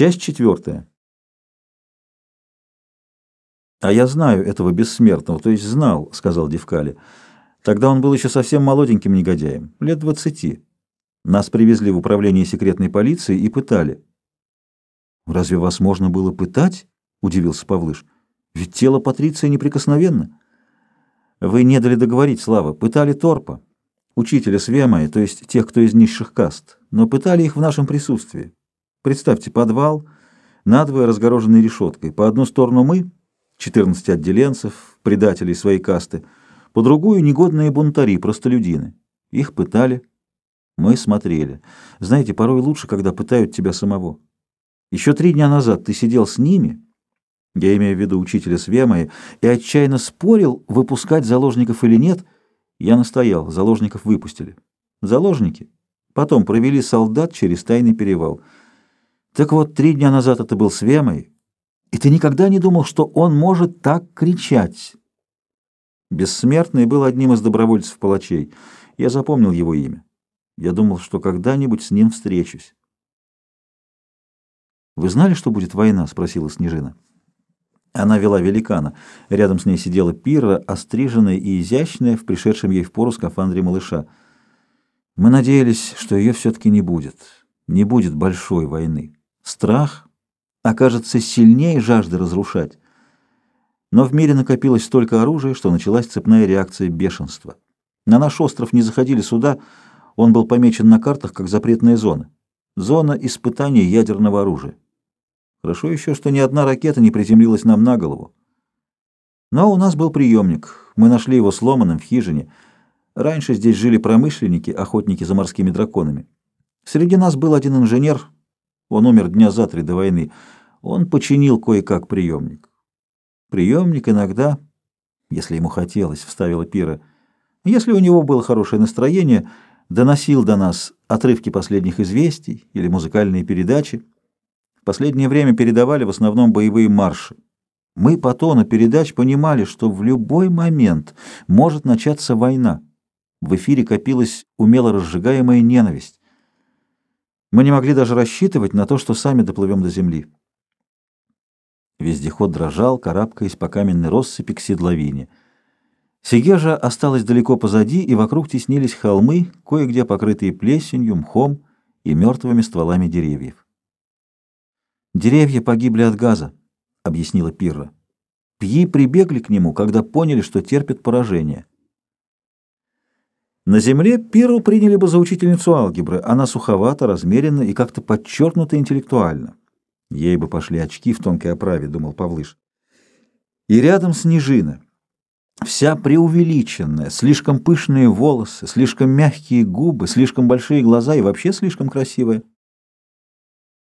Часть четвертая. «А я знаю этого бессмертного, то есть знал», — сказал Девкали. «Тогда он был еще совсем молоденьким негодяем, лет двадцати. Нас привезли в управление секретной полиции и пытали». «Разве вас можно было пытать?» — удивился Павлыш. «Ведь тело Патриция неприкосновенно». «Вы не дали договорить, Слава. Пытали Торпа, учителя Свемая, то есть тех, кто из низших каст, но пытали их в нашем присутствии. Представьте, подвал, надвое разгороженный решеткой. По одну сторону мы, 14 отделенцев, предателей своей касты, по другую негодные бунтари, простолюдины. Их пытали, мы смотрели. Знаете, порой лучше, когда пытают тебя самого. Еще три дня назад ты сидел с ними, я имею в виду учителя Свемая, и отчаянно спорил, выпускать заложников или нет. Я настоял, заложников выпустили. Заложники. Потом провели солдат через тайный перевал — так вот, три дня назад это был Свемой, и ты никогда не думал, что он может так кричать. Бессмертный был одним из добровольцев-палачей. Я запомнил его имя. Я думал, что когда-нибудь с ним встречусь. «Вы знали, что будет война?» — спросила Снежина. Она вела великана. Рядом с ней сидела пира, остриженная и изящная, в пришедшем ей в пору скафандре малыша. Мы надеялись, что ее все-таки не будет. Не будет большой войны. Страх окажется сильнее жажды разрушать. Но в мире накопилось столько оружия, что началась цепная реакция бешенства. На наш остров не заходили суда, он был помечен на картах как запретная зона. Зона испытания ядерного оружия. Хорошо еще, что ни одна ракета не приземлилась нам на голову. Но у нас был приемник. Мы нашли его сломанным в хижине. Раньше здесь жили промышленники, охотники за морскими драконами. Среди нас был один инженер, он умер дня за три до войны. Он починил кое-как приемник. Приемник иногда, если ему хотелось, вставила Пира, если у него было хорошее настроение, доносил до нас отрывки последних известий или музыкальные передачи. В последнее время передавали в основном боевые марши. Мы по тону передач понимали, что в любой момент может начаться война. В эфире копилась умело разжигаемая ненависть. Мы не могли даже рассчитывать на то, что сами доплывем до земли. Вездеход дрожал, карабкаясь по каменной россыпи к седловине. Сегежа осталась далеко позади, и вокруг теснились холмы, кое-где покрытые плесенью, мхом и мертвыми стволами деревьев. «Деревья погибли от газа», — объяснила Пирра. «Пьи прибегли к нему, когда поняли, что терпят поражение. На земле Пиру приняли бы за учительницу алгебры. Она суховата, размеренна и как-то подчеркнута интеллектуально. Ей бы пошли очки в тонкой оправе, думал Павлыш. И рядом Снежина. Вся преувеличенная, слишком пышные волосы, слишком мягкие губы, слишком большие глаза и вообще слишком красивая.